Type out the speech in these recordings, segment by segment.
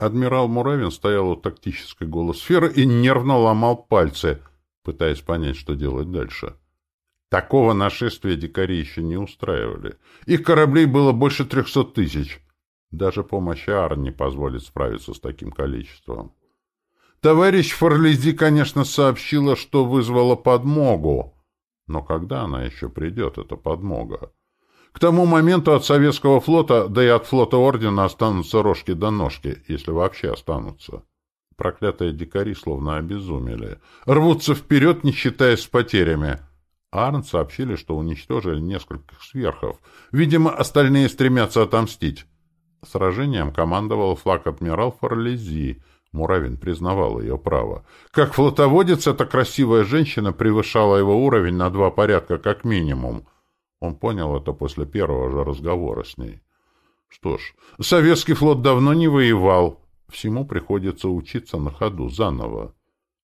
Адмирал Муравин стоял у тактической голосферы и нервно ломал пальцы, пытаясь понять, что делать дальше. Такого нашествия дикари еще не устраивали. Их кораблей было больше трехсот тысяч. Даже помощь Аар не позволит справиться с таким количеством. Товарищ Форлези, конечно, сообщила, что вызвала подмогу. Но когда она еще придет, эта подмога? К тому моменту от советского флота, да и от флота Ордена останутся рожки до ножки, если вообще останутся. Проклятые дикари словно обезумели. Рвутся вперед, не считаясь с потерями. Арн сообщили, что уничтожили нескольких сверхов. Видимо, остальные стремятся отомстить. Сражением командовал флаг-адмирал Форлези. Муравин признавал ее право. Как флотоводец, эта красивая женщина превышала его уровень на два порядка как минимум. Он понял это после первого же разговора с ней. Что ж, советский флот давно не воевал. Всему приходится учиться на ходу заново.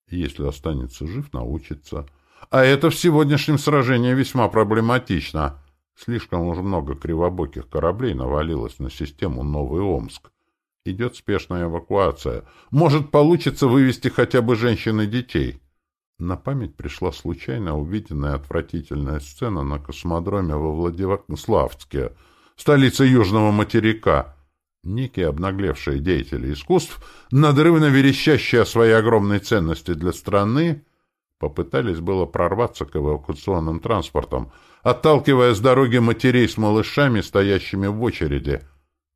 Если останется жив, научится. А это в сегодняшнем сражении весьма проблематично. Слишком уж много кривобоких кораблей навалилось на систему Новый Омск. Идет спешная эвакуация. Может, получится вывести хотя бы женщин и детей. На память пришла случайно увиденная отвратительная сцена на космодроме во Владивостоке, столице Южного материка. Некие обнаглевшие деятели искусств, надрывно верещащие о своей огромной ценности для страны, попытались было прорваться к эвакуационным транспортам, отталкивая с дороги матерей с малышами, стоящими в очереди,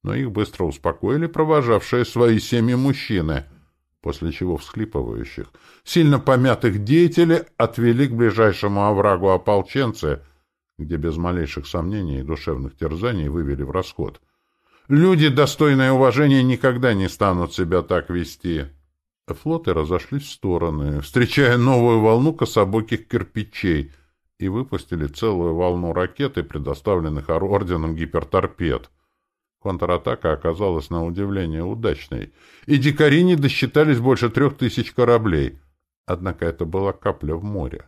но их быстро успокоили провожавшие свои семьи мужчины — после чего всхлипывающих, сильно помятых деятелей отвели к ближайшему оврагу ополченцы, где без малейших сомнений и душевных терзаний вывели в расход. Люди, достойные уважения, никогда не станут себя так вести. Флоты разошлись в стороны, встречая новую волну кособоких кирпичей, и выпустили целую волну ракет и предоставленных орденом гиперторпед — Контратака оказалась на удивление удачной, и дикари не досчитались больше трех тысяч кораблей. Однако это была капля в море.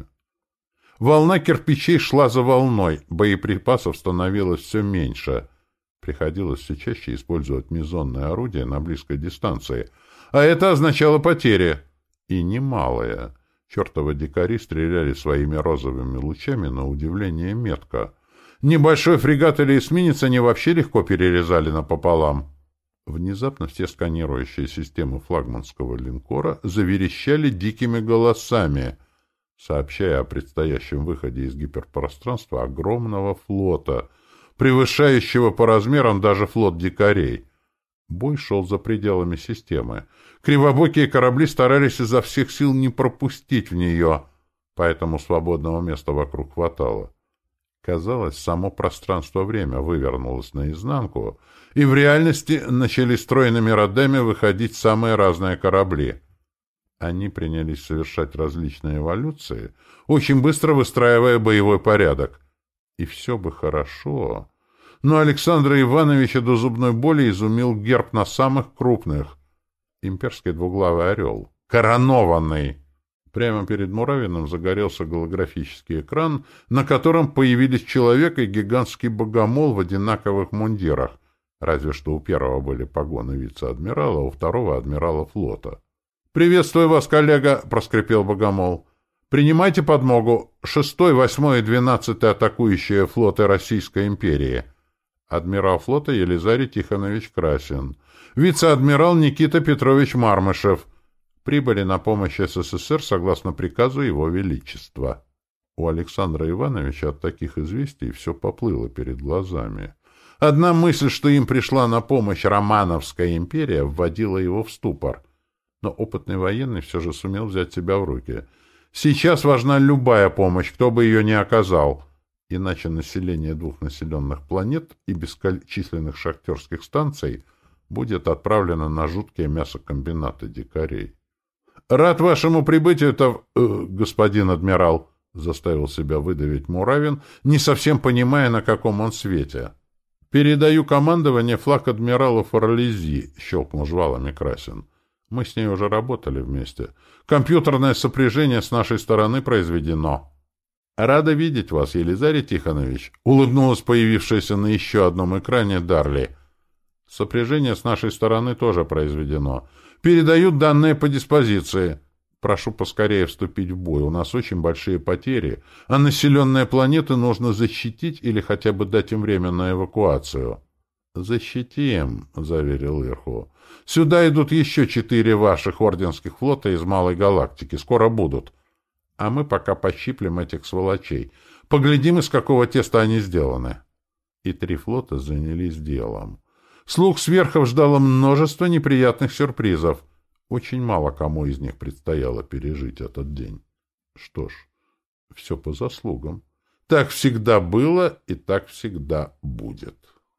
Волна кирпичей шла за волной, боеприпасов становилось все меньше. Приходилось все чаще использовать мизонные орудия на близкой дистанции, а это означало потери. И немалые. Чертовы дикари стреляли своими розовыми лучами на удивление метко — Небольшой фрегат или эсминец они вообще легко перерезали напополам. Внезапно все сканирующие системы флагманского линкора заверещали дикими голосами, сообщая о предстоящем выходе из гиперпространства огромного флота, превышающего по размерам даже флот дикарей. Бой шел за пределами системы. Кривобокие корабли старались изо всех сил не пропустить в нее, поэтому свободного места вокруг хватало. Казалось, само пространство-время вывернулось наизнанку, и в реальности начали стройными родами выходить самые разные корабли. Они принялись совершать различные эволюции, очень быстро выстраивая боевой порядок. И все бы хорошо, но Александра Ивановича до зубной боли изумил герб на самых крупных. Имперский двуглавый орел. Коронованный! Прямо перед Муравиным загорелся голографический экран, на котором появились человек и гигантский богомол в одинаковых мундирах, разве что у первого были погоны вице-адмирала, у второго — адмирала флота. «Приветствую вас, коллега!» — проскрипел богомол. «Принимайте подмогу. Шестой, восьмой и двенадцатый атакующие флоты Российской империи. Адмирал флота Елизарий Тихонович Красин. Вице-адмирал Никита Петрович Мармышев прибыли на помощь СССР согласно приказу Его Величества. У Александра Ивановича от таких известий все поплыло перед глазами. Одна мысль, что им пришла на помощь Романовская империя, вводила его в ступор. Но опытный военный все же сумел взять себя в руки. Сейчас важна любая помощь, кто бы ее ни оказал. Иначе население двух населенных планет и бесчисленных шахтерских станций будет отправлено на жуткие мясокомбинаты дикарей. «Рад вашему прибытию, то, э, господин адмирал», — заставил себя выдавить Муравин, не совсем понимая, на каком он свете. «Передаю командование флаг адмиралу Форлези», — щелкнул жвалами Красин. «Мы с ней уже работали вместе. Компьютерное сопряжение с нашей стороны произведено». «Рада видеть вас, Елизарий Тихонович», — улыбнулась появившаяся на еще одном экране Дарли. Сопряжение с нашей стороны тоже произведено. Передают данные по диспозиции. Прошу поскорее вступить в бой. У нас очень большие потери, а населенные планеты нужно защитить или хотя бы дать им время на эвакуацию. «Защитим», — заверил Ирху. «Сюда идут еще четыре ваших орденских флота из Малой Галактики. Скоро будут. А мы пока пощиплем этих сволочей. Поглядим, из какого теста они сделаны». И три флота занялись делом. Слух сверхов ждало множество неприятных сюрпризов — очень мало кому из них предстояло пережить этот день. Что ж, все по заслугам. Так всегда было и так всегда будет.